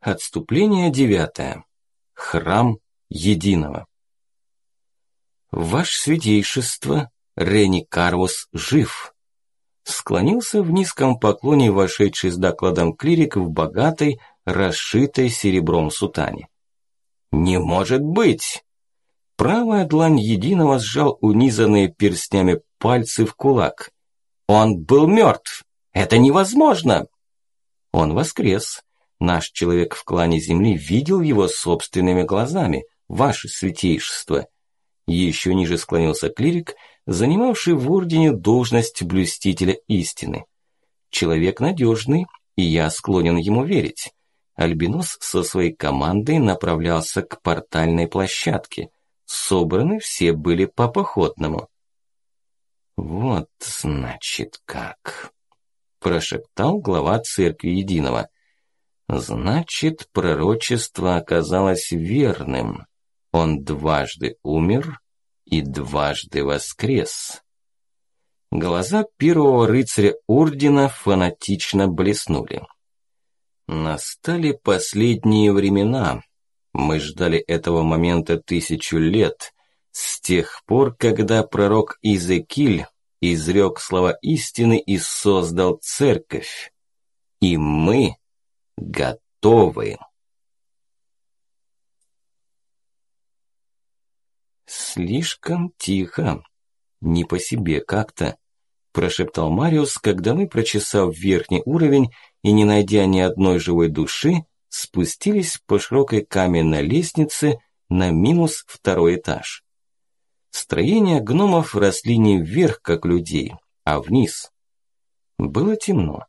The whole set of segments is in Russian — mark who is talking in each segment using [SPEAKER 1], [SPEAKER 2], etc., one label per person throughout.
[SPEAKER 1] Отступление девятое. Храм Единого. Ваше святейшество, Рени Карвус жив. Склонился в низком поклоне вошедший с докладом клирик в богатой, расшитой серебром сутане. Не может быть! Правая длань Единого сжал унизанные перстнями пальцы в кулак. Он был мертв! Это невозможно! Он воскрес. Наш человек в клане Земли видел его собственными глазами, ваше святейшество. Еще ниже склонился клирик, занимавший в ордене должность блюстителя истины. Человек надежный, и я склонен ему верить. Альбинос со своей командой направлялся к портальной площадке. Собраны все были по походному. «Вот, значит, как...» – прошептал глава церкви Единого – Значит, пророчество оказалось верным. Он дважды умер и дважды воскрес. Глаза первого рыцаря ордена фанатично блеснули. Настали последние времена. Мы ждали этого момента тысячу лет, с тех пор, когда пророк Изекиль изрек слова истины и создал церковь. И мы готовы. Слишком тихо, не по себе как-то, прошептал Мариус, когда мы, прочесав верхний уровень и не найдя ни одной живой души, спустились по широкой каменной лестнице на минус второй этаж. Строения гномов росли не вверх, как людей, а вниз. Было темно.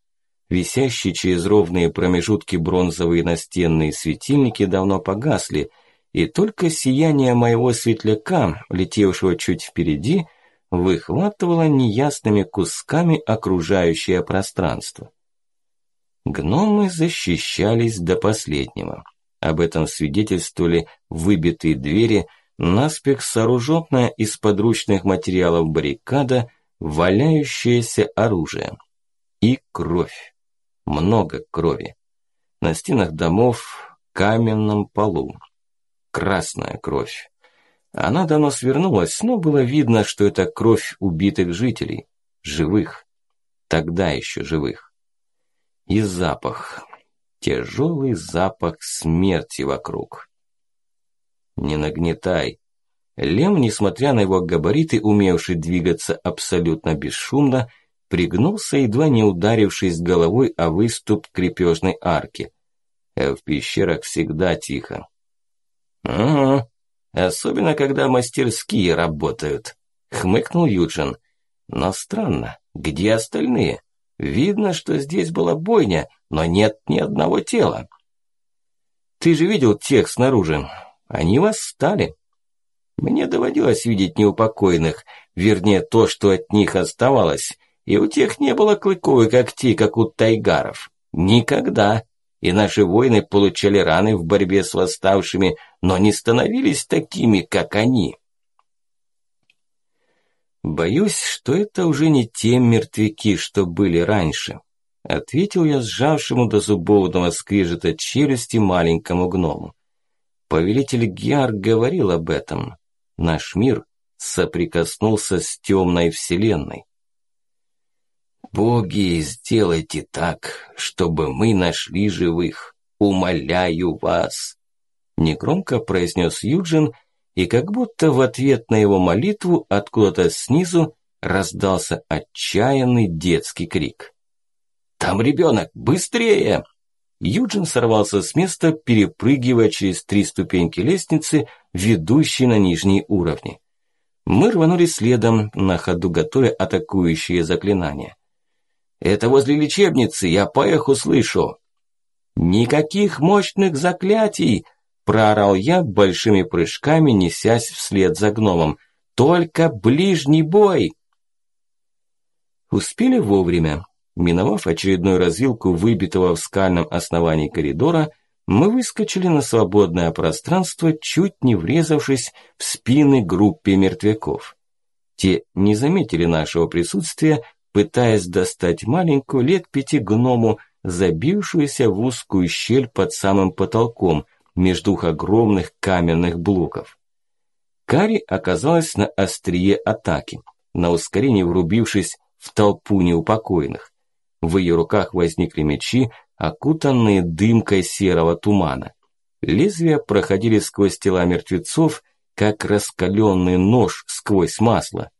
[SPEAKER 1] Висящие через ровные промежутки бронзовые настенные светильники давно погасли, и только сияние моего светляка, летевшего чуть впереди, выхватывало неясными кусками окружающее пространство. Гномы защищались до последнего. Об этом свидетельствовали выбитые двери, наспех сооруженная из подручных материалов баррикада, валяющееся оружие. И кровь много крови. На стенах домов, каменном полу. Красная кровь. Она давно свернулась, но было видно, что это кровь убитых жителей, живых, тогда еще живых. И запах, тяжелый запах смерти вокруг. Не нагнетай. Лем, несмотря на его габариты, умевший двигаться абсолютно бесшумно, пригнулся, едва не ударившись головой о выступ крепежной арки. А в пещерах всегда тихо. «Угу, особенно когда мастерские работают», – хмыкнул Юджин. «Но странно, где остальные? Видно, что здесь была бойня, но нет ни одного тела». «Ты же видел тех снаружи? Они восстали». Мне доводилось видеть неупокоенных, вернее то, что от них оставалось – и у тех не было клыков и когтей, как у тайгаров. Никогда. И наши воины получали раны в борьбе с восставшими, но не становились такими, как они. Боюсь, что это уже не те мертвяки, что были раньше. Ответил я сжавшему до зубовного скрежета челюсти маленькому гному. Повелитель Гиар говорил об этом. Наш мир соприкоснулся с темной вселенной. Боги, сделайте так, чтобы мы нашли живых. Умоляю вас. Негромко произнес Юджин, и как будто в ответ на его молитву откуда-то снизу раздался отчаянный детский крик. «Там ребенок! Быстрее!» Юджин сорвался с места, перепрыгивая через три ступеньки лестницы, ведущей на нижние уровни. Мы рванули следом, на ходу готовя атакующие заклинания. Это возле лечебницы, я по эху слышу. Никаких мощных заклятий, проорал я большими прыжками, несясь вслед за гномом. Только ближний бой. Успели вовремя. Миновав очередную развилку выбитого в скальном основании коридора, мы выскочили на свободное пространство, чуть не врезавшись в спины группе мертвяков. Те не заметили нашего присутствия, пытаясь достать маленькую лет пяти гному, забившуюся в узкую щель под самым потолком между двух огромных каменных блоков. Кари оказалась на острие атаки, на ускорении врубившись в толпу неупокоенных. В ее руках возникли мечи, окутанные дымкой серого тумана. Лезвия проходили сквозь тела мертвецов, как раскаленный нож сквозь масло.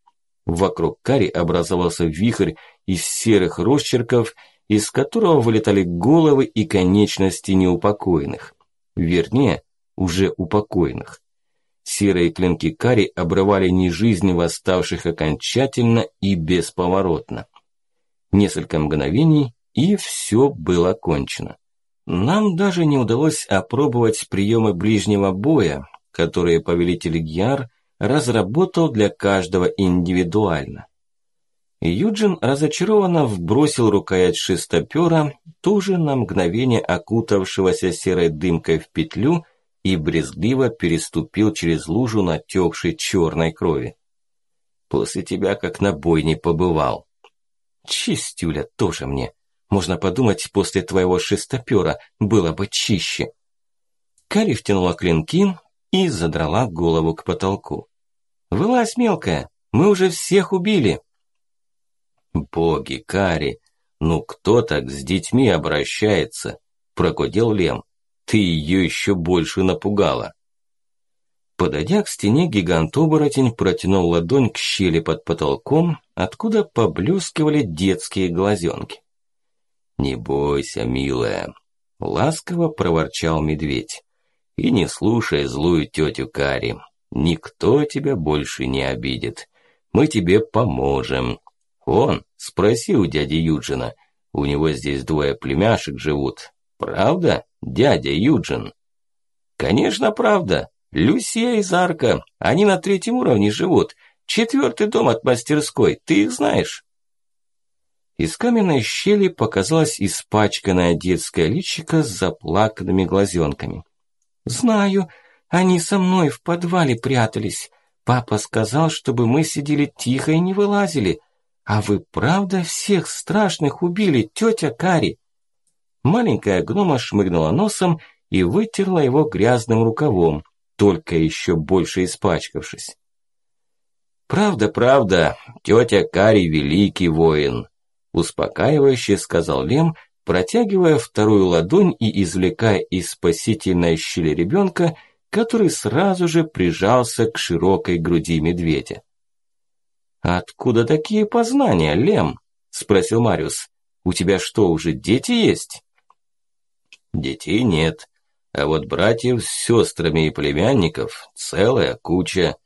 [SPEAKER 1] Вокруг Кари образовался вихрь из серых росчерков, из которого вылетали головы и конечности неупокоенных. Вернее, уже упокоенных. Серые клинки Кари обрывали не жизнь восставших окончательно и бесповоротно. Несколько мгновений, и все было кончено. Нам даже не удалось опробовать приемы ближнего боя, которые повелитель Гьяр разработал для каждого индивидуально. Юджин разочарованно вбросил рукоять шестопера, тоже на мгновение окутавшегося серой дымкой в петлю и брезгливо переступил через лужу натекшей черной крови. «После тебя как на бойне побывал». «Чистюля тоже мне. Можно подумать, после твоего шестопера было бы чище». Кали втянула клинки и задрала голову к потолку. «Вылазь, мелкая, мы уже всех убили!» «Боги, Кари, ну кто так с детьми обращается?» – прогудел Лем. «Ты ее еще больше напугала». Подойдя к стене, гигант-оборотень протянул ладонь к щели под потолком, откуда поблескивали детские глазенки. «Не бойся, милая», – ласково проворчал медведь. «И не слушай злую тетю Кари, никто тебя больше не обидит. Мы тебе поможем, он, спроси у дяди Юджина. У него здесь двое племяшек живут. Правда, дядя Юджин? Конечно, правда. Люсия и Зарка. Они на третьем уровне живут. Четвертый дом от мастерской. Ты их знаешь? Из каменной щели показалась испачканная детская личико с заплаканными глазенками. «Знаю, они со мной в подвале прятались. Папа сказал, чтобы мы сидели тихо и не вылазили. «А вы правда всех страшных убили, тетя Кари?» Маленькая гнома шмыгнула носом и вытерла его грязным рукавом, только еще больше испачкавшись. «Правда, правда, тетя Кари великий воин», успокаивающе сказал Лем, протягивая вторую ладонь и извлекая из спасительной щели ребенка, который сразу же прижался к широкой груди медведя. «Откуда такие познания, Лем?» – спросил Мариус. «У тебя что, уже дети есть?» «Детей нет, а вот братьев с сестрами и племянников целая куча.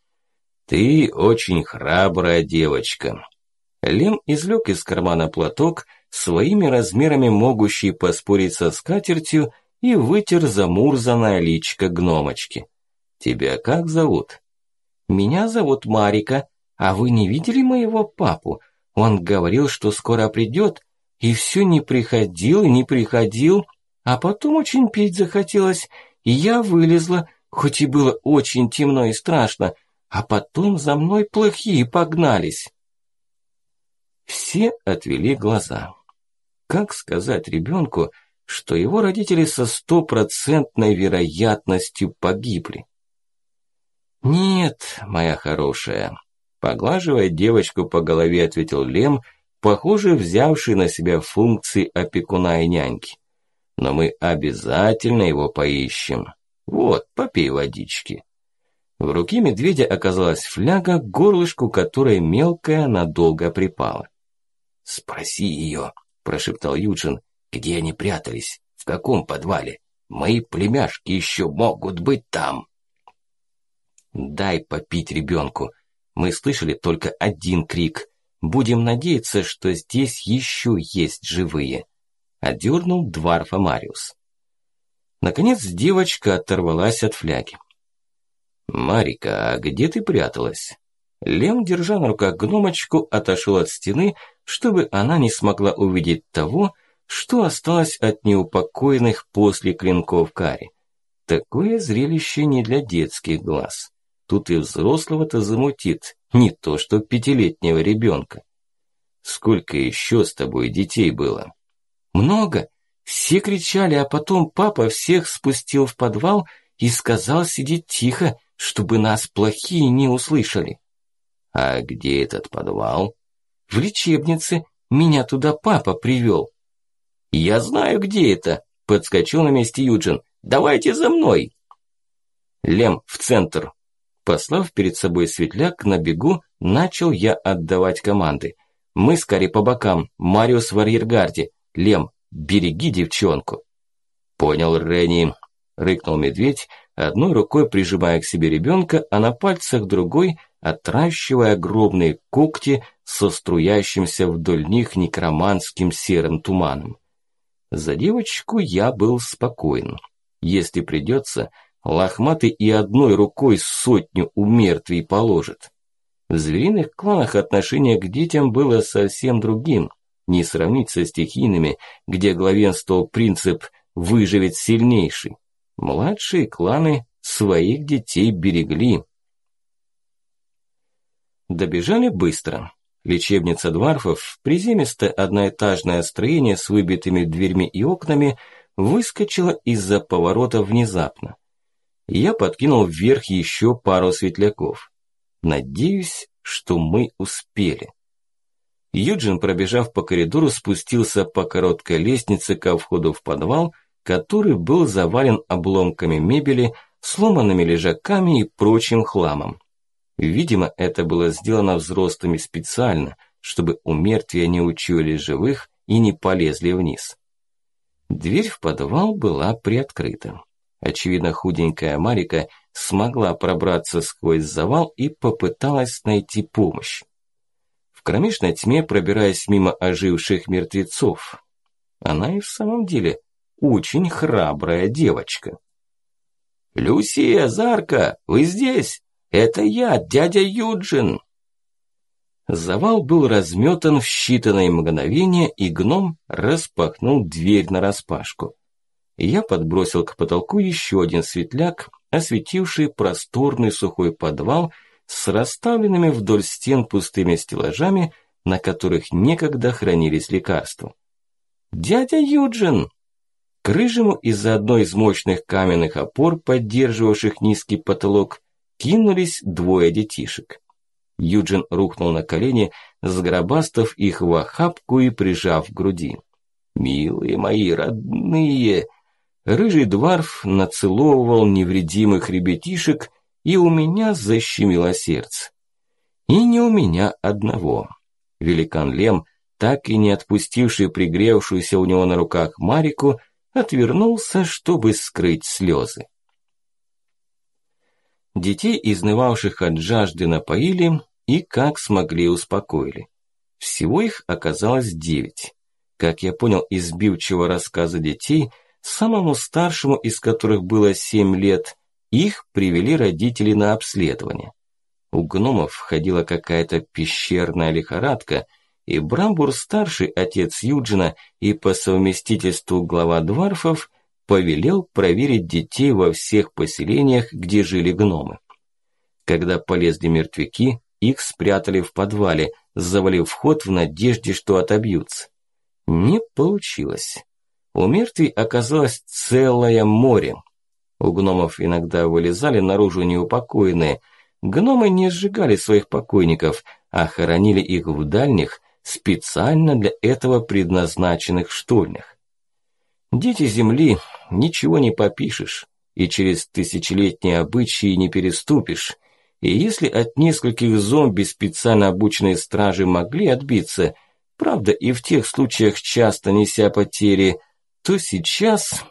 [SPEAKER 1] Ты очень храбрая девочка». Лем извлек из кармана платок, своими размерами могущий поспорить со скатертью, и вытер замурзанное личко гномочки. «Тебя как зовут?» «Меня зовут Марика», а вы не видели моего папу? Он говорил, что скоро придет, и все не приходил и не приходил. А потом очень пить захотелось, и я вылезла, хоть и было очень темно и страшно, а потом за мной плохие погнались. Все отвели глаза. Как сказать ребенку, что его родители со стопроцентной вероятностью погибли? Нет, моя хорошая, Поглаживая девочку по голове, ответил Лем, похоже, взявший на себя функции опекуна и няньки. Но мы обязательно его поищем. Вот, попей водички. В руке медведя оказалась фляга, горлышку которой мелкая надолго припала. «Спроси ее», – прошептал Юджин, – «где они прятались? В каком подвале? Мои племяшки еще могут быть там». «Дай попить ребенку», мы слышали только один крик. Будем надеяться, что здесь еще есть живые. Одернул Дварфа Мариус. Наконец девочка оторвалась от фляги. «Марика, а где ты пряталась?» Лем, держа на руках гномочку, отошел от стены, чтобы она не смогла увидеть того, что осталось от неупокоенных после клинков Кари. Такое зрелище не для детских глаз. Тут и взрослого-то замутит, не то что пятилетнего ребенка. Сколько еще с тобой детей было? Много. Все кричали, а потом папа всех спустил в подвал и сказал сидеть тихо, чтобы нас плохие не услышали.
[SPEAKER 2] А где этот подвал?
[SPEAKER 1] В лечебнице. Меня туда папа привел.
[SPEAKER 2] Я знаю, где это, подскочил на месте Юджин. Давайте за мной.
[SPEAKER 1] Лем, в центр. Послав перед собой светляк на бегу, начал я отдавать команды. Мы с Кари по бокам, Мариус в арьергарде. Лем, береги девчонку.
[SPEAKER 2] Понял, Ренни, рыкнул медведь, одной рукой прижимая к себе ребенка, а на пальцах другой отращивая огромные когти со струящимся вдоль них некроманским серым туманом. За девочку я был спокоен. Если придется, лохматый и одной рукой сотню у мертвей положит. В звериных кланах отношение к детям было совсем другим, не сравнить со стихийными, где главенствовал принцип «выживет сильнейший». Младшие кланы своих детей берегли. Добежали быстро. Лечебница Дварфов, приземистое одноэтажное строение с выбитыми дверьми и окнами, выскочила из-за поворота внезапно. Я подкинул вверх еще пару светляков. Надеюсь, что мы успели. Юджин, пробежав по коридору, спустился по короткой лестнице ко входу в подвал, который был завален обломками мебели, сломанными лежаками и прочим хламом. Видимо, это было сделано взрослыми специально, чтобы у мертвия не учуяли живых и не полезли вниз. Дверь в подвал была приоткрыта. Очевидно, худенькая Марика смогла пробраться сквозь завал и попыталась найти помощь. В кромешной тьме, пробираясь мимо оживших мертвецов, она и в самом деле очень храбрая девочка. «Люсия, Зарка, вы здесь? Это я, дядя Юджин!»
[SPEAKER 1] Завал был разметан в считанные мгновения, и гном распахнул дверь нараспашку я подбросил к потолку еще один светляк, осветивший просторный сухой подвал с расставленными вдоль стен пустыми стеллажами, на которых некогда хранились лекарства. «Дядя Юджин!» К рыжему из-за одной из мощных каменных опор, поддерживавших низкий потолок, кинулись двое детишек. Юджин рухнул на колени, сгробастав их в охапку и прижав к груди. «Милые мои родные!» Рыжий дворф нацеловывал невредимых ребятишек, и у меня защемило сердце. И не у меня одного. Великан Лем, так и не отпустивший пригревшуюся у него на руках Марику, отвернулся, чтобы скрыть слезы. Детей, изнывавших от жажды, напоили и как смогли успокоили. Всего их оказалось девять. Как я понял из сбивчивого рассказа детей – Самому старшему из которых было семь лет, их привели родители на обследование. У гномов входила какая-то пещерная лихорадка, и Брамбур-старший, отец Юджина и по совместительству глава дворфов, повелел проверить детей во всех поселениях, где жили гномы. Когда полезли мертвяки, их спрятали в подвале, завалив вход в надежде, что отобьются. Не получилось. У мертвей оказалось целое море. У гномов иногда вылезали наружу неупокоенные. Гномы не сжигали своих покойников, а хоронили их в дальних, специально для этого предназначенных штольнях. Дети земли, ничего не попишешь, и через тысячелетние обычаи не переступишь. И если от нескольких зомби специально обученные стражи могли отбиться, правда и в тех случаях часто неся потери, то сейчас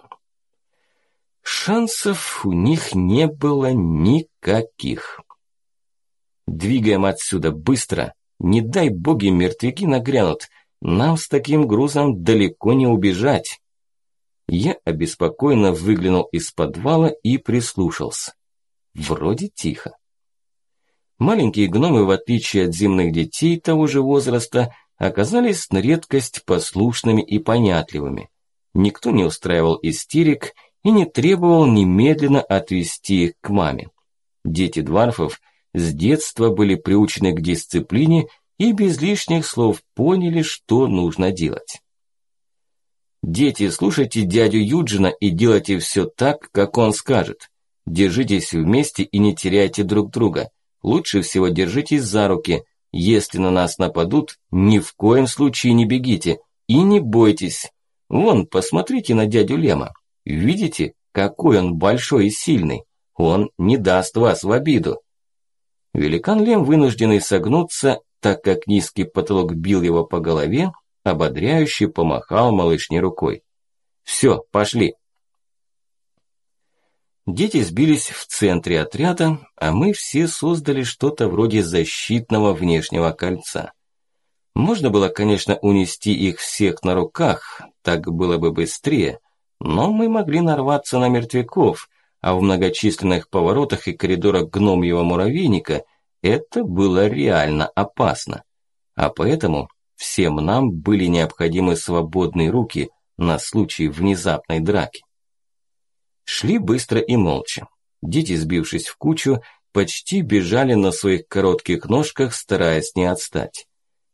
[SPEAKER 1] шансов у них не было никаких. Двигаем отсюда быстро. Не дай боги мертвяки нагрянут. Нам с таким грузом далеко не убежать. Я обеспокоенно выглянул из подвала и прислушался. Вроде тихо. Маленькие гномы, в отличие от земных детей того же возраста, оказались на редкость послушными и понятливыми. Никто не устраивал истерик и не требовал немедленно отвести их к маме. Дети дворфов с детства были приучены к дисциплине и без лишних слов поняли, что нужно делать. Дети, слушайте дядю Юджина и делайте все так, как он скажет. Держитесь вместе и не теряйте друг друга. Лучше всего держитесь за руки. Если на нас нападут, ни в коем случае не бегите. И не бойтесь. Вон, посмотрите на дядю Лема. Видите, какой он большой и сильный? Он не даст вас в обиду. Великан Лем, вынужденный согнуться, так как низкий потолок бил его по голове, ободряюще помахал малышне рукой. «Все, пошли!» Дети сбились в центре отряда, а мы все создали что-то вроде защитного внешнего кольца. Можно было, конечно, унести их всех на руках, так было бы быстрее, но мы могли нарваться на мертвяков, а в многочисленных поворотах и коридорах гномьего муравейника это было реально опасно. А поэтому Всем нам были необходимы свободные руки на случай внезапной драки. Шли быстро и молча. Дети, сбившись в кучу, почти бежали на своих коротких ножках, стараясь не отстать.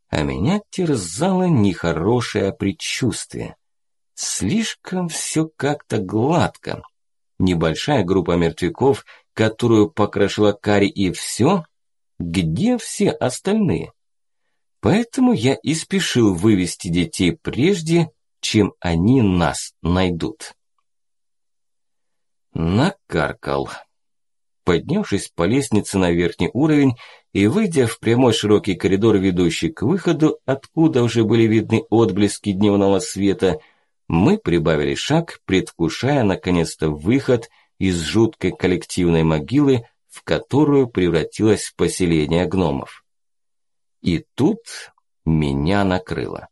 [SPEAKER 1] А меня терзало нехорошее предчувствие. Слишком все как-то гладко. Небольшая группа мертвяков, которую покрошила Кари и все? Где все остальные? Поэтому я и спешил вывести детей прежде, чем они нас найдут. Накаркал. Поднявшись по лестнице на верхний уровень и выйдя в прямой широкий коридор, ведущий к выходу, откуда уже были видны отблески дневного света, мы прибавили шаг, предвкушая наконец-то выход из жуткой коллективной могилы, в которую превратилось поселение гномов. И тут меня накрыло.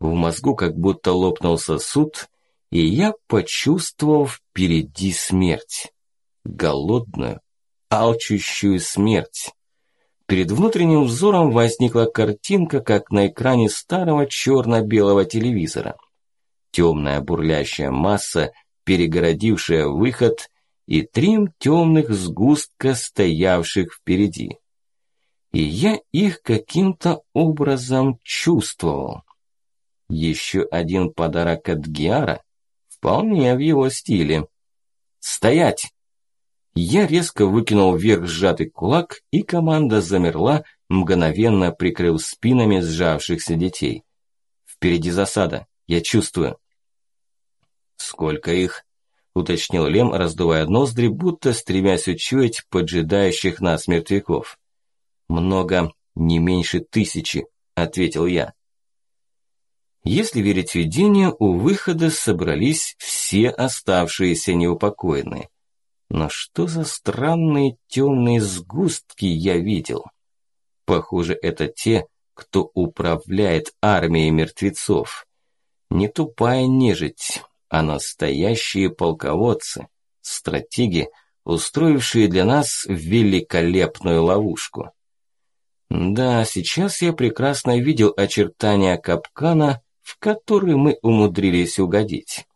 [SPEAKER 1] В мозгу как будто лопнул сосуд, и я почувствовал впереди смерть. Голодную, алчущую смерть. Перед внутренним взором возникла картинка, как на экране старого черно-белого телевизора. Темная бурлящая масса, перегородившая выход, и три темных сгустка, стоявших впереди и я их каким-то образом чувствовал. Еще один подарок от Гиара, вполне в его стиле. «Стоять!» Я резко выкинул вверх сжатый кулак, и команда замерла, мгновенно прикрыв спинами сжавшихся детей. «Впереди засада, я чувствую». «Сколько их?» – уточнил Лем, раздувая ноздри, будто стремясь учуять поджидающих нас мертвяков. «Много, не меньше тысячи», – ответил я. Если верить видению, у выхода собрались все оставшиеся неупокоенные. Но что за странные темные сгустки я видел? Похоже, это те, кто управляет армией мертвецов. Не тупая нежить, а настоящие полководцы, стратеги, устроившие для нас великолепную ловушку. Да, сейчас я прекрасно видел очертания капкана, в который мы умудрились угодить.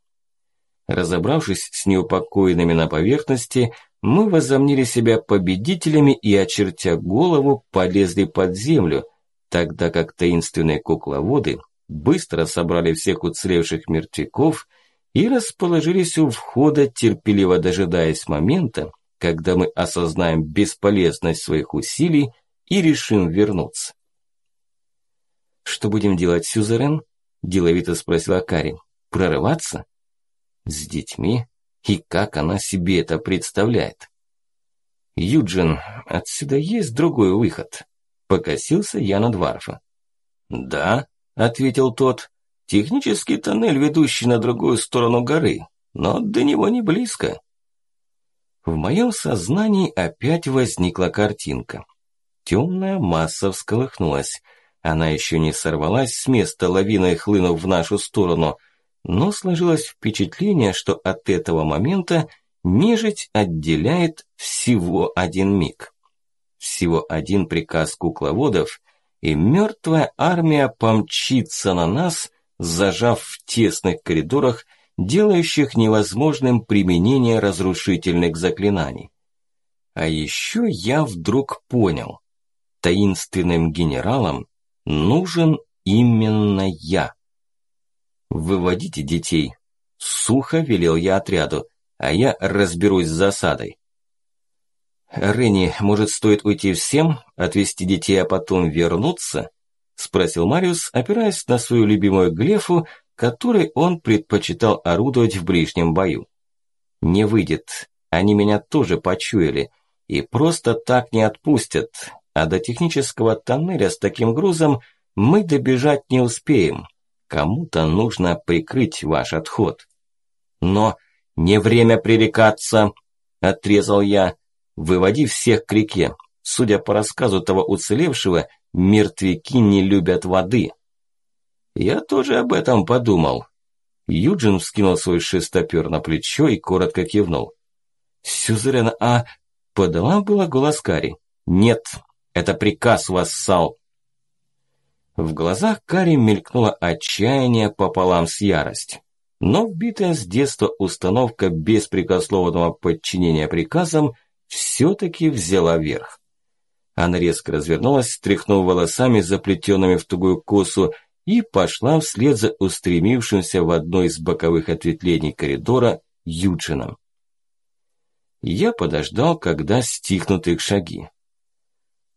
[SPEAKER 1] Разобравшись с неупокоенными на поверхности, мы возомнили себя победителями и, очертя голову, полезли под землю, тогда как таинственные кукловоды быстро собрали всех уцелевших мертвяков и расположились у входа, терпеливо дожидаясь момента, когда мы осознаем бесполезность своих усилий и решим вернуться. «Что будем делать, Сюзерен?» – деловито спросила Карин. «Прорываться?» «С детьми? И как она себе это представляет?» «Юджин, отсюда есть другой выход?» – покосился я на Дварфа. «Да», – ответил тот, – «технический тоннель, ведущий на другую сторону горы, но до него не близко». В моем сознании опять возникла картинка – Темная масса всколыхнулась. Она еще не сорвалась с места, лавиной хлынув в нашу сторону, но сложилось впечатление, что от этого момента нежить отделяет всего один миг. Всего один приказ кукловодов, и мертвая армия помчится на нас, зажав в тесных коридорах, делающих невозможным применение разрушительных заклинаний. А еще я вдруг понял таинственным генералам нужен именно я. «Выводите детей», – сухо велел я отряду, а я разберусь с засадой. «Ренни, может, стоит уйти всем, отвезти детей, а потом вернуться?» – спросил Мариус, опираясь на свою любимую глефу, которой он предпочитал орудовать в ближнем бою. «Не выйдет. Они меня тоже почуяли. И просто так не отпустят. А до технического тоннеля с таким грузом мы добежать не успеем. Кому-то нужно прикрыть ваш отход». «Но не время пререкаться!» – отрезал я. «Выводи всех к реке. Судя по рассказу того уцелевшего, мертвяки не любят воды». Я тоже об этом подумал. Юджин вскинул свой шестопер на плечо и коротко кивнул. «Сюзерен, а...» – подала было голос Кари. «Нет, это приказ, вассал!» В глазах Кари мелькнуло отчаяние пополам с яростью. Но вбитая с детства установка беспрекословного подчинения приказам все-таки взяла верх. Она резко развернулась, тряхнув волосами, заплетенными в тугую косу, и пошла вслед за устремившимся в одно из боковых ответвлений коридора Юджином. Я подождал, когда стихнут их шаги.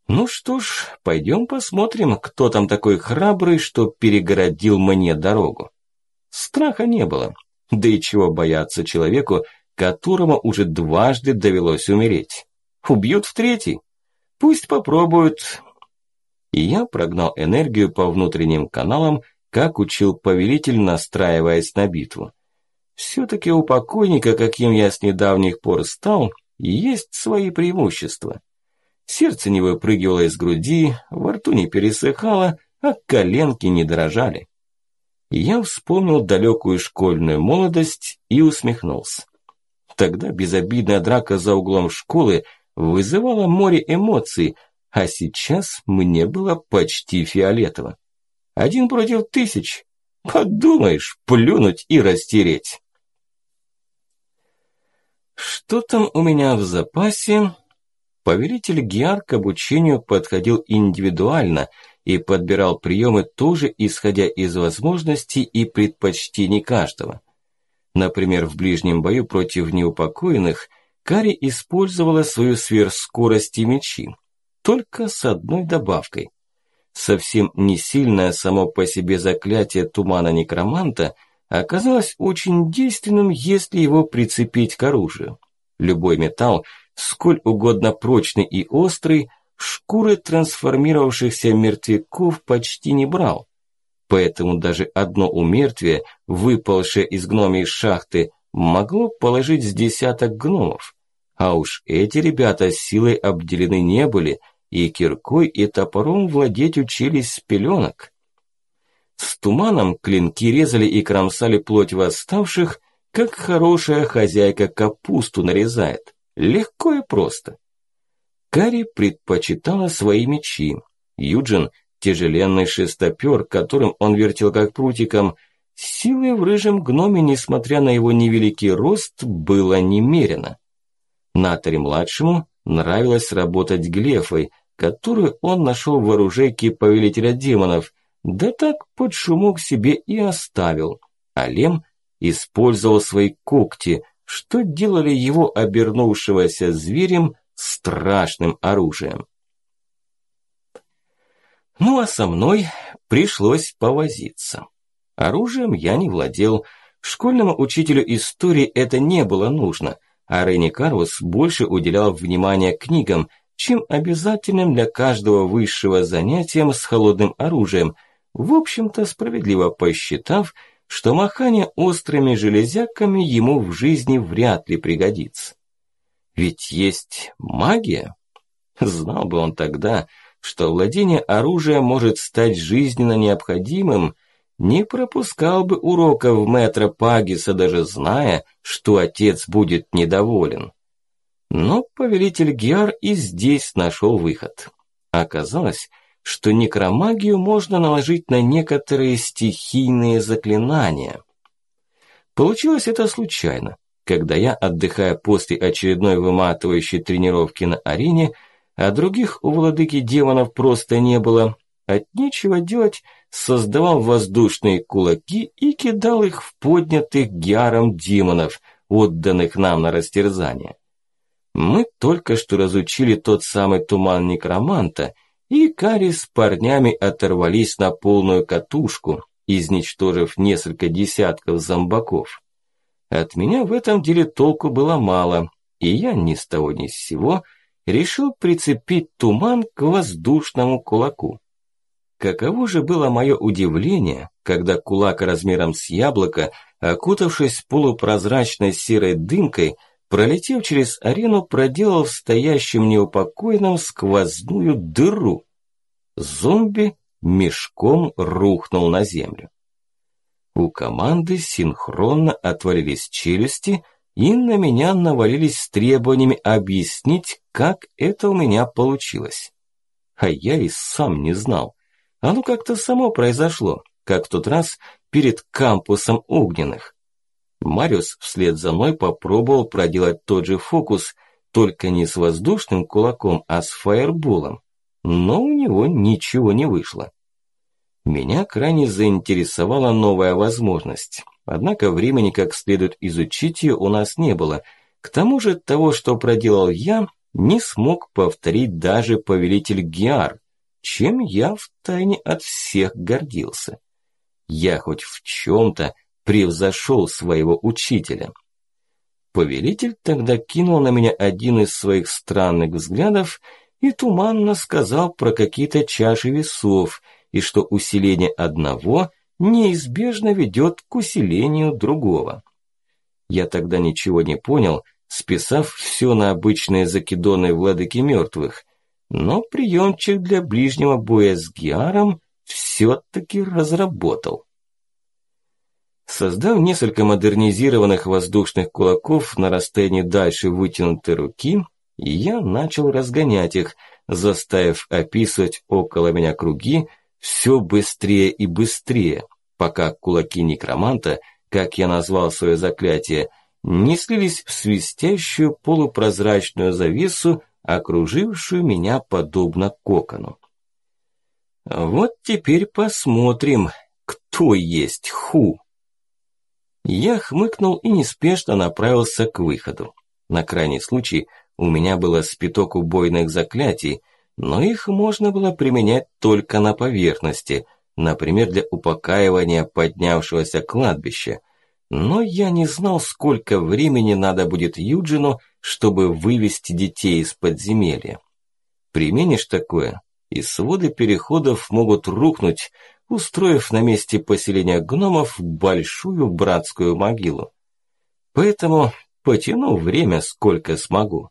[SPEAKER 1] Ну что ж, пойдем посмотрим, кто там такой храбрый, что перегородил мне дорогу. Страха не было, да и чего бояться человеку, которому уже дважды довелось умереть. Убьют в третий. Пусть попробуют, и я прогнал энергию по внутренним каналам, как учил повелитель, настраиваясь на битву. Все-таки у покойника, каким я с недавних пор стал, есть свои преимущества. Сердце не выпрыгивало из груди, во рту не пересыхало, а коленки не дрожали. Я вспомнил далекую школьную молодость и усмехнулся. Тогда безобидная драка за углом школы вызывала море эмоций – а сейчас мне было почти фиолетово. Один против тысяч. Подумаешь, плюнуть и растереть. Что там у меня в запасе? Повелитель Гиар к обучению подходил индивидуально и подбирал приемы тоже исходя из возможностей и предпочтений каждого. Например, в ближнем бою против неупокоенных Кари использовала свою сверхскорость и мечи, только с одной добавкой. Совсем не сильное само по себе заклятие тумана некроманта оказалось очень действенным, если его прицепить к оружию. Любой металл, сколь угодно прочный и острый, шкуры трансформировавшихся мертвяков почти не брал. Поэтому даже одно умертвие, выпалшее из гномей шахты, могло положить с десяток гномов. А уж эти ребята силой обделены не были – и киркой и топором владеть учились с пеленок. С туманом клинки резали и кромсали плоть восставших, как хорошая хозяйка капусту нарезает. Легко и просто. Кари предпочитала свои мечи. Юджин – тяжеленный шестопер, которым он вертел как прутиком. Силы в рыжем гноме, несмотря на его невеликий рост, было немерено. Натаре-младшему нравилось работать глефой, которую он нашел в оружейке повелителя демонов, да так под шумок себе и оставил. А Лем использовал свои когти, что делали его обернувшегося зверем страшным оружием. Ну а со мной пришлось повозиться. Оружием я не владел, школьному учителю истории это не было нужно, а Ренни Карвус больше уделял внимание книгам – чем обязательным для каждого высшего занятием с холодным оружием, в общем-то справедливо посчитав, что махание острыми железяками ему в жизни вряд ли пригодится. Ведь есть магия. Знал бы он тогда, что владение оружием может стать жизненно необходимым, не пропускал бы уроков мэтра Пагиса, даже зная, что отец будет недоволен. Но повелитель Гиар и здесь нашел выход. Оказалось, что некромагию можно наложить на некоторые стихийные заклинания. Получилось это случайно, когда я, отдыхая после очередной выматывающей тренировки на арене, а других у владыки демонов просто не было, от нечего делать,
[SPEAKER 2] создавал воздушные кулаки и кидал их в поднятых гиаром демонов, отданных нам на растерзание. Мы только что разучили тот самый туман некроманта, и Кари с парнями оторвались на полную катушку, изничтожив несколько десятков зомбаков. От меня в этом деле толку было мало, и я ни с того ни с сего решил прицепить туман к воздушному кулаку. Каково же было мое удивление, когда кулак размером с яблоко, окутавшись полупрозрачной серой дымкой, пролетев через арену, проделал в стоящем неупокойном сквозную дыру. Зомби мешком рухнул на землю. У команды синхронно отвалились челюсти и на меня навалились с требованиями объяснить, как это у меня получилось. А я и сам не знал. Оно как-то само произошло, как в тот раз перед кампусом огненных. Мариус вслед за мной попробовал проделать тот же фокус, только не с воздушным кулаком, а с фаерболом. Но у него ничего не вышло. Меня крайне заинтересовала новая возможность. Однако времени как следует изучить ее у нас не было. К тому же того, что проделал я, не смог повторить даже повелитель Гиар, чем я втайне от всех гордился. Я хоть в чем-то превзошел своего учителя. Повелитель тогда кинул на меня один из своих странных взглядов и туманно сказал про какие-то чаши весов, и что усиление одного неизбежно ведет к усилению другого. Я тогда ничего не понял, списав все на обычные закидоны владыки мертвых, но приемчик для ближнего боя с Гиаром все-таки разработал. Создав несколько модернизированных воздушных кулаков на расстоянии дальше вытянутой руки, я начал разгонять их, заставив описывать около меня круги все быстрее и быстрее, пока кулаки некроманта, как я назвал свое заклятие, не слились в свистящую полупрозрачную завесу, окружившую меня подобно кокону. Вот теперь посмотрим, кто есть Ху. Я хмыкнул и неспешно направился к выходу. На крайний случай у меня было спиток убойных заклятий, но их можно было применять только на поверхности, например, для упокаивания поднявшегося кладбища. Но я не знал, сколько времени надо будет Юджину, чтобы вывести детей из подземелья. Применишь такое, и своды переходов могут рухнуть, устроив на месте поселения гномов большую братскую могилу. Поэтому потяну время, сколько смогу.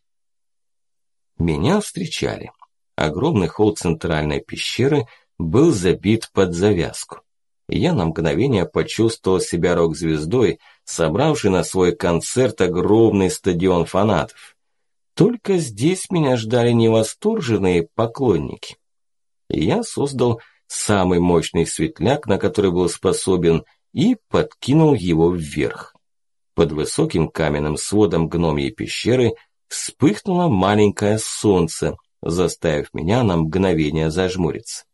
[SPEAKER 2] Меня встречали. Огромный холл центральной пещеры был забит под завязку. Я на мгновение почувствовал себя рок-звездой, собравший на свой концерт огромный стадион фанатов. Только здесь меня ждали невосторженные поклонники. Я создал самый мощный светляк, на который был способен, и подкинул его вверх. Под высоким каменным сводом гномьей пещеры вспыхнуло маленькое солнце, заставив меня на мгновение зажмуриться.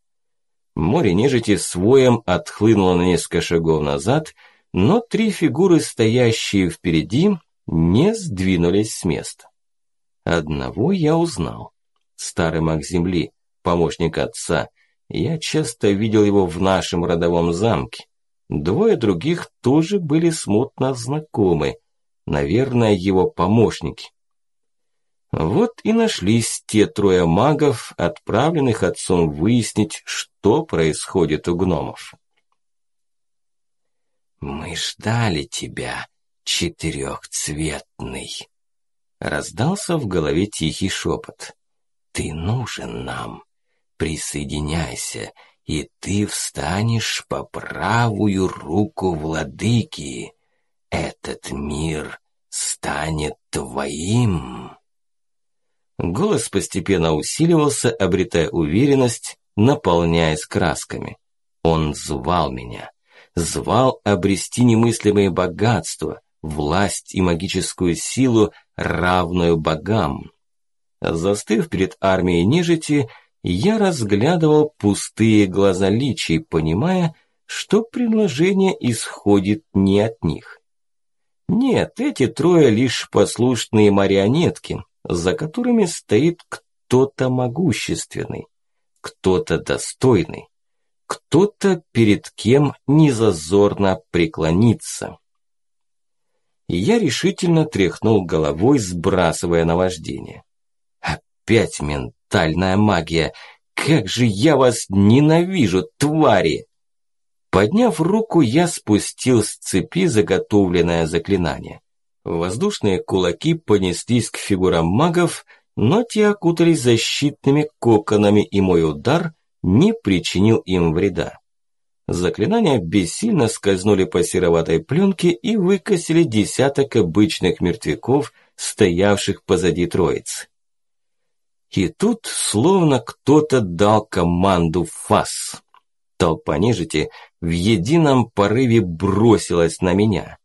[SPEAKER 2] Море нежити своем отхлынуло на несколько шагов назад, но три фигуры, стоящие впереди, не сдвинулись с места. Одного я узнал. Старый маг земли, помощник отца, я часто видел его в нашем родовом замке. Двое других тоже были смутно знакомы. Наверное, его помощники. Вот и нашлись те трое магов, отправленных отцом выяснить, что происходит у гномов.
[SPEAKER 3] «Мы ждали тебя, четырехцветный!» Раздался в голове тихий шепот. «Ты нужен нам!» Присоединяйся, и ты встанешь по правую руку владыки. Этот мир станет твоим.
[SPEAKER 2] Голос постепенно усиливался, обретая уверенность, наполняясь красками. Он звал меня, звал обрести немыслимые богатства, власть и магическую силу, равную богам. Застыв перед армией нежити, я разглядывал пустые глаза личий, понимая, что предложение исходит не от них. Нет, эти трое лишь послушные марионетки, за которыми стоит кто-то могущественный, кто-то достойный, кто-то перед кем незазорно преклониться. Я решительно тряхнул головой, сбрасывая наваждение. Опять ментальная магия! Как же я вас ненавижу, твари! Подняв руку, я спустил с цепи заготовленное заклинание. Воздушные кулаки понеслись к фигурам магов, но те окутались защитными коконами, и мой удар не причинил им вреда. Заклинания бессильно скользнули по сероватой пленке и выкосили десяток обычных мертвяков, стоявших позади троиц. И тут словно кто-то дал команду «фас». Толпа нежити в едином порыве бросилась на меня.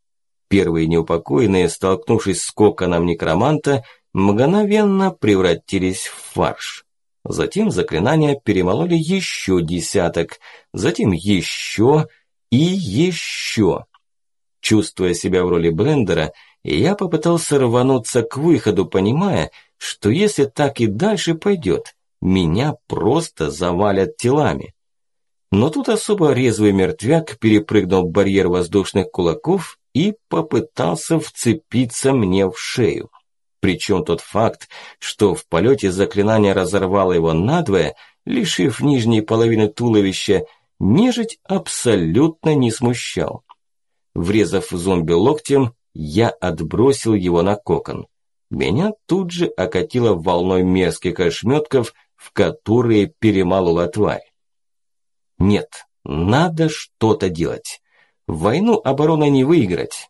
[SPEAKER 2] Первые неупокоенные, столкнувшись с коконом некроманта, мгновенно превратились в фарш. Затем заклинания перемололи еще десяток, затем еще и еще. Чувствуя себя в роли блендера, я попытался рвануться к выходу, понимая, что если так и дальше пойдет, меня просто завалят телами. Но тут особо резвый мертвяк перепрыгнул барьер воздушных кулаков и попытался вцепиться мне в шею. Причем тот факт, что в полете заклинание разорвало его надвое, лишив нижней половины туловища, нежить абсолютно не смущал. Врезав зомби локтем, я отбросил его на кокон. Меня тут же окатило волной мерзких ошметков, в которые перемолола тварь. Нет, надо что-то делать. Войну обороны не выиграть.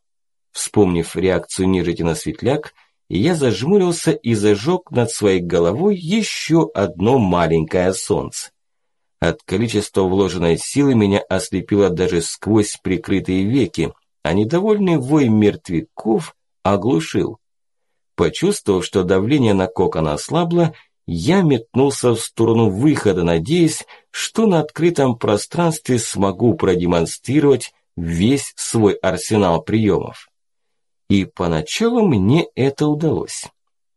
[SPEAKER 2] Вспомнив реакцию нежити на светляк, я зажмурился и зажег над своей головой еще одно маленькое солнце. От количества вложенной силы меня ослепило даже сквозь прикрытые веки, а недовольный вой мертвяков оглушил. Почувствовав, что давление на кокон ослабло, я метнулся в сторону выхода, надеясь, что на открытом пространстве смогу продемонстрировать весь свой арсенал приемов. И поначалу мне это удалось.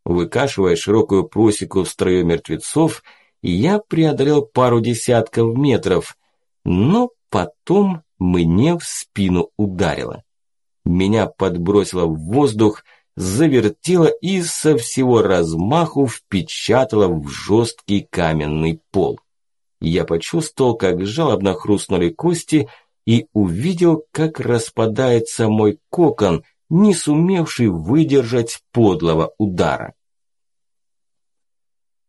[SPEAKER 2] Выкашивая широкую просеку в строю мертвецов, я преодолел пару десятков метров, но потом мне в спину ударило. Меня подбросило в воздух, завертело и со всего размаху впечатало в жесткий каменный пол. Я почувствовал, как жалобно хрустнули кости и увидел, как распадается мой кокон, не сумевший выдержать подлого удара.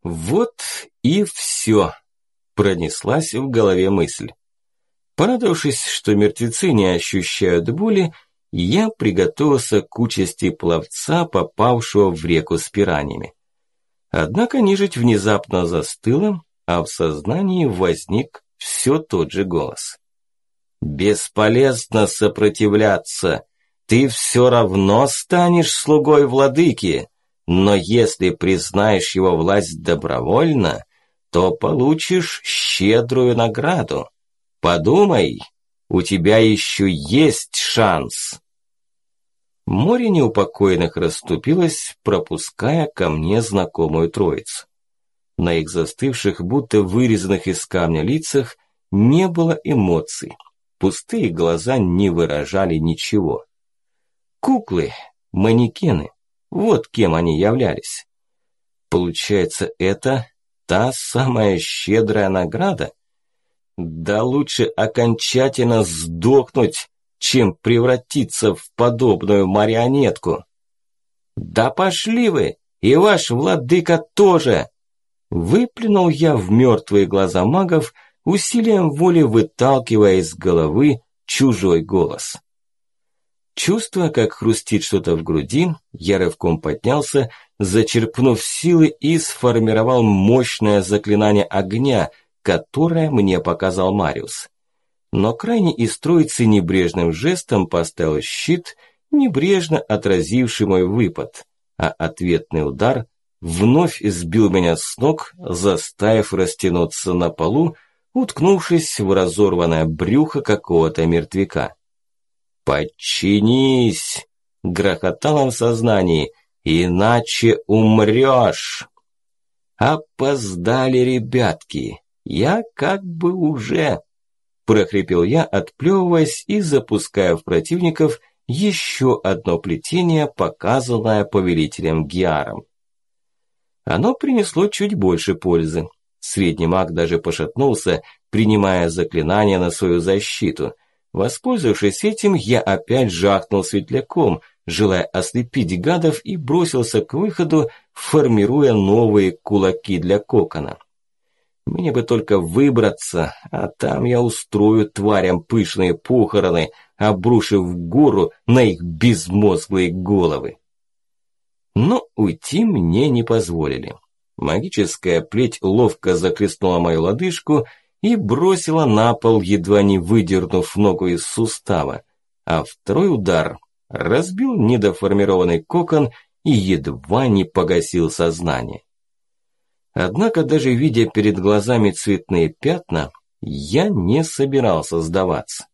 [SPEAKER 2] Вот и все, пронеслась в голове мысль. Порадовавшись, что мертвецы не ощущают боли, я приготовился к участи пловца, попавшего в реку с пираньями. Однако нежить внезапно застыла, а в сознании возник все тот же голос. «Бесполезно сопротивляться. Ты все равно станешь слугой владыки, но если признаешь его власть добровольно, то получишь щедрую награду. Подумай, у тебя еще есть шанс». Море неупокоенных расступилось, пропуская ко мне знакомую троицу. На их застывших, будто вырезанных из камня лицах, не было эмоций. Пустые глаза не выражали ничего. Куклы, манекены, вот кем они являлись. Получается, это та самая щедрая награда? Да лучше окончательно сдохнуть, чем превратиться в подобную марионетку. Да пошли вы, и ваш владыка тоже! Выплюнул я в мертвые глаза магов, усилием воли выталкивая из головы чужой голос. Чувствуя, как хрустит что-то в груди, я рывком поднялся, зачерпнув силы и сформировал мощное заклинание огня, которое мне показал Мариус. Но крайне из троицы небрежным жестом поставил щит, небрежно отразивший мой выпад, а ответный удар вновь сбил меня с ног, заставив растянуться на полу, уткнувшись в разорванное брюхо какого-то мертвяка. «Подчинись!» – грохотал он в сознании. «Иначе умрёшь!» «Опоздали, ребятки! Я как бы уже...» прохрипел я, отплевываясь и запуская в противников еще одно плетение, показанное повелителем Гиаром. Оно принесло чуть больше пользы. Средний маг даже пошатнулся, принимая заклинание на свою защиту. Воспользовавшись этим, я опять жахнул светляком, желая ослепить гадов и бросился к выходу, формируя новые кулаки для кокона. Мне бы только выбраться, а там я устрою тварям пышные похороны, обрушив гору на их безмозглые головы. Но уйти мне не позволили. Магическая плеть ловко закрестнула мою лодыжку и бросила на пол, едва не выдернув ногу из сустава, а второй удар разбил недоформированный кокон и едва не погасил сознание. Однако даже видя перед глазами цветные пятна, я не собирался сдаваться.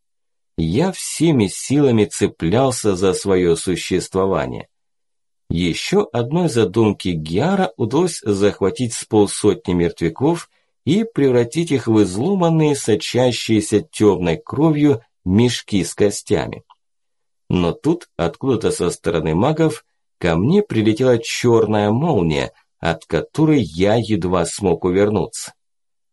[SPEAKER 2] Я всеми силами цеплялся за свое существование. Еще одной задумки Гиара удалось захватить с полсотни мертвяков и превратить их в изломанные, сочащиеся темной кровью мешки с костями. Но тут, откуда-то со стороны магов, ко мне прилетела черная молния, от которой я едва смог увернуться.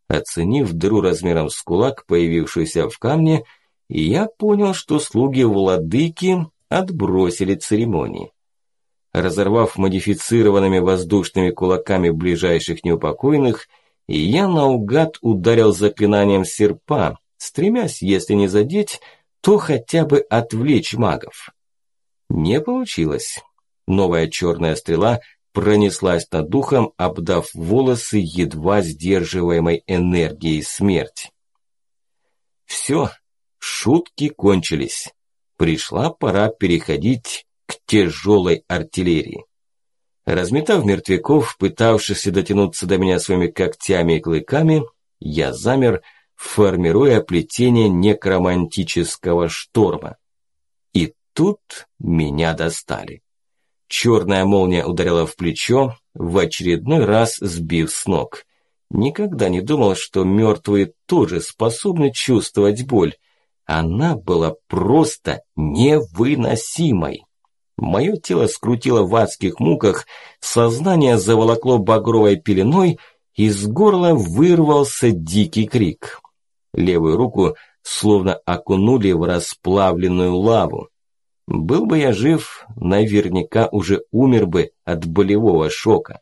[SPEAKER 2] Оценив дыру размером с кулак, появившуюся в камне, я понял, что слуги владыки отбросили церемонии. Разорвав модифицированными воздушными кулаками ближайших неупокойных, я наугад ударил заклинанием серпа, стремясь, если не задеть, то хотя бы отвлечь магов. Не получилось. Новая черная стрела пронеслась над духом, обдав волосы едва сдерживаемой энергией смерти. Все, шутки кончились. Пришла пора переходить к тяжелой артиллерии. Разметав мертвяков, пытавшихся дотянуться до меня своими когтями и клыками, я замер, формируя плетение некромантического шторма. И тут меня достали. Черная молния ударила в плечо, в очередной раз сбив с ног. Никогда не думал, что мертвые тоже способны чувствовать боль. Она была просто невыносимой. Мое тело скрутило в адских муках, сознание заволокло багровой пеленой, из горла вырвался дикий крик. Левую руку словно окунули в расплавленную лаву. Был бы я жив, наверняка уже умер бы от болевого шока.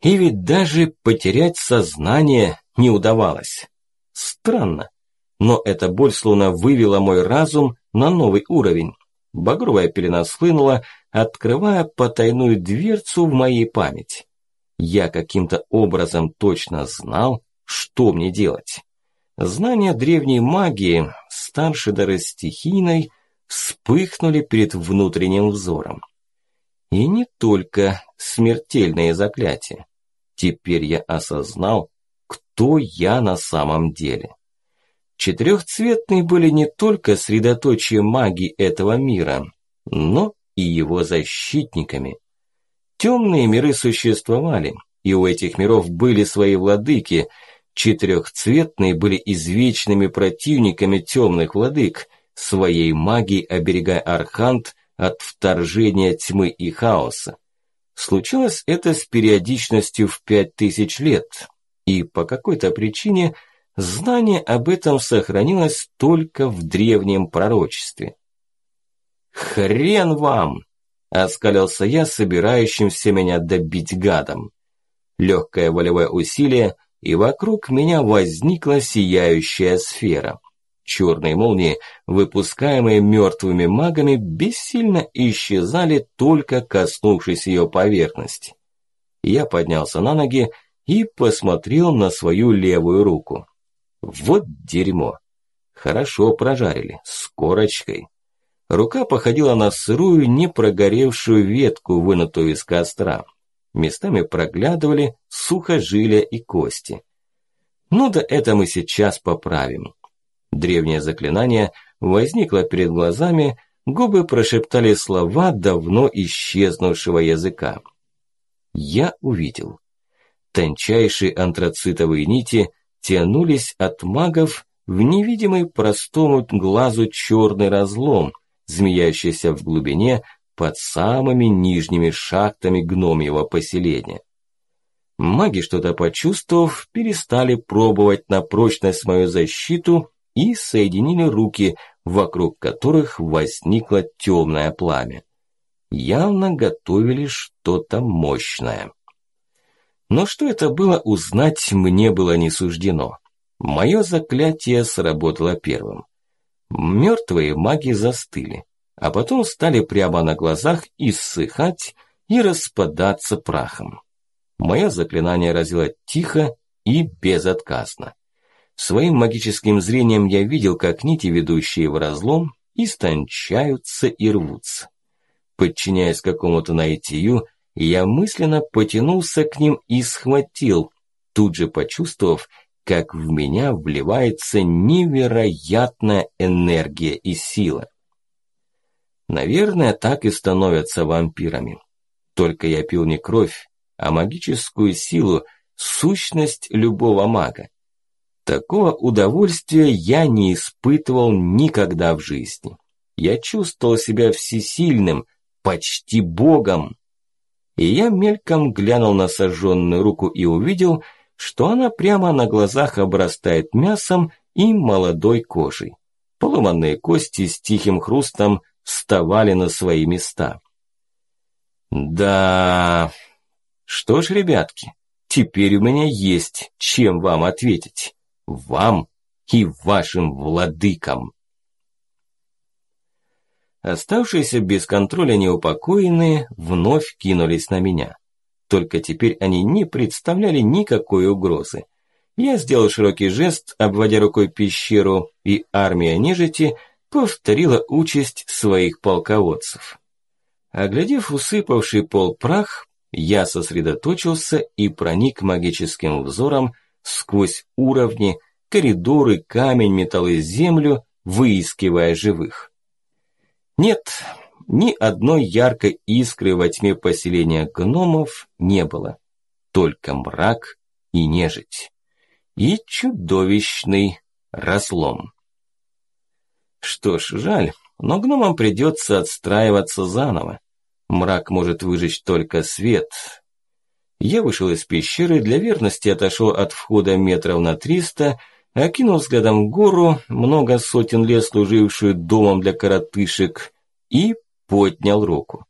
[SPEAKER 2] И ведь даже потерять сознание не удавалось. Странно, но эта боль словно вывела мой разум на новый уровень. Багровая пелена схлынула, открывая потайную дверцу в моей памяти. Я каким-то образом точно знал, что мне делать. Знания древней магии, старше дары стихийной, вспыхнули перед внутренним взором. И не только смертельные заклятия. Теперь я осознал, кто я на самом деле. Четырехцветные были не только средоточием магии этого мира, но и его защитниками. Темные миры существовали, и у этих миров были свои владыки – Четырехцветные были извечными противниками темных владык, своей магией оберегая Архант от вторжения тьмы и хаоса. Случилось это с периодичностью в пять тысяч лет, и по какой-то причине знание об этом сохранилось только в древнем пророчестве. «Хрен вам!» – оскалился я, собирающимся меня добить гадом. Легкое волевое усилие – и вокруг меня возникла сияющая сфера. Черные молнии, выпускаемые мертвыми магами, бессильно исчезали, только коснувшись ее поверхности. Я поднялся на ноги и посмотрел на свою левую руку. Вот дерьмо. Хорошо прожарили, с корочкой. Рука походила на сырую, не прогоревшую ветку, вынутую из костра. Местами проглядывали сухожилия и кости. Ну да это мы сейчас поправим. Древнее заклинание возникло перед глазами, губы прошептали слова давно исчезнувшего языка. Я увидел. Тончайшие антрацитовые нити тянулись от магов в невидимый простому глазу черный разлом, змеящийся в глубине под самыми нижними шахтами гномьего поселения. Маги, что-то почувствовав, перестали пробовать на прочность мою защиту и соединили руки, вокруг которых возникло темное пламя. Явно готовили что-то мощное. Но что это было, узнать мне было не суждено. Мое заклятие сработало первым. Мертвые маги застыли, а потом стали прямо на глазах иссыхать и распадаться прахом. Мое заклинание разило тихо и безотказно. Своим магическим зрением я видел, как нити, ведущие в разлом, истончаются и рвутся. Подчиняясь какому-то наитию, я мысленно потянулся к ним и схватил, тут же почувствовав, как в меня вливается невероятная энергия и сила. Наверное, так и становятся вампирами. Только я пил не кровь, а магическую силу, сущность любого мага. Такого удовольствия я не испытывал никогда в жизни. Я чувствовал себя всесильным, почти богом и я мельком глянул на сожженную руку и увидел, что она прямо на глазах обрастает мясом и молодой кожей. Поломанные кости с тихим хрустом вставали на свои места. Да, что ж, ребятки, теперь у меня есть чем вам ответить. Вам и вашим владыкам. Оставшиеся без контроля неупокоенные вновь кинулись на меня. Только теперь они не представляли никакой угрозы. Я сделал широкий жест, обводя рукой пещеру, и армия нежити повторила участь своих полководцев. Оглядев усыпавший пол прах, я сосредоточился и проник магическим взором сквозь уровни, коридоры, камень, металл и землю, выискивая живых. Нет, ни одной яркой искры во тьме поселения гномов не было. Только мрак и нежить. И чудовищный разлом. Что ж, жаль, но гномам придется отстраиваться заново. Мрак может выжечь только свет. Я вышел из пещеры, для верности отошел от входа метров на триста, окинул взглядом гору, много сотен лет служившую домом для коротышек, и поднял руку.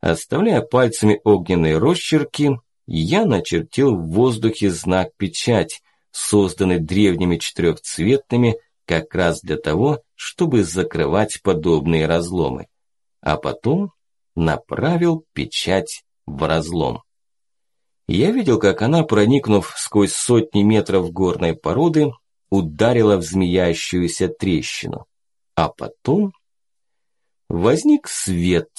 [SPEAKER 2] Оставляя пальцами огненные росчерки, я начертил в воздухе знак печать, созданный древними четырехцветными как раз для того, чтобы закрывать подобные разломы. А потом направил печать в разлом. Я видел, как она, проникнув сквозь сотни метров горной породы, ударила в змеящуюся трещину. А потом возник свет.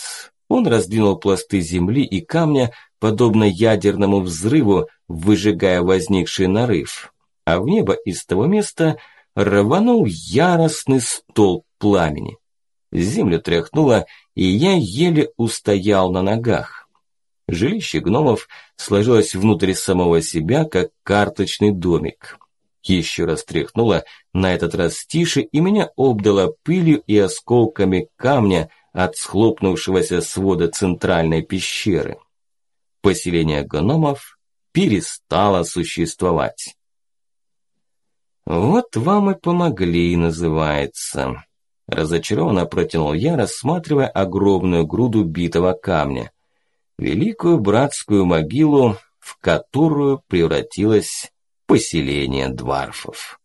[SPEAKER 2] Он раздвинул пласты земли и камня, подобно ядерному взрыву, выжигая возникший нарыв. А в небо из того места рванул яростный столб пламени. Землю тряхнуло, и я еле устоял на ногах. Жилище гномов сложилось внутрь самого себя, как карточный домик. Еще раз тряхнуло, на этот раз тише, и меня обдало пылью и осколками камня от схлопнувшегося свода центральной пещеры. Поселение гномов перестало существовать. «Вот вам и помогли, называется». Разочарованно протянул я, рассматривая огромную груду битого камня. Великую братскую могилу, в которую превратилась поселение дварфов.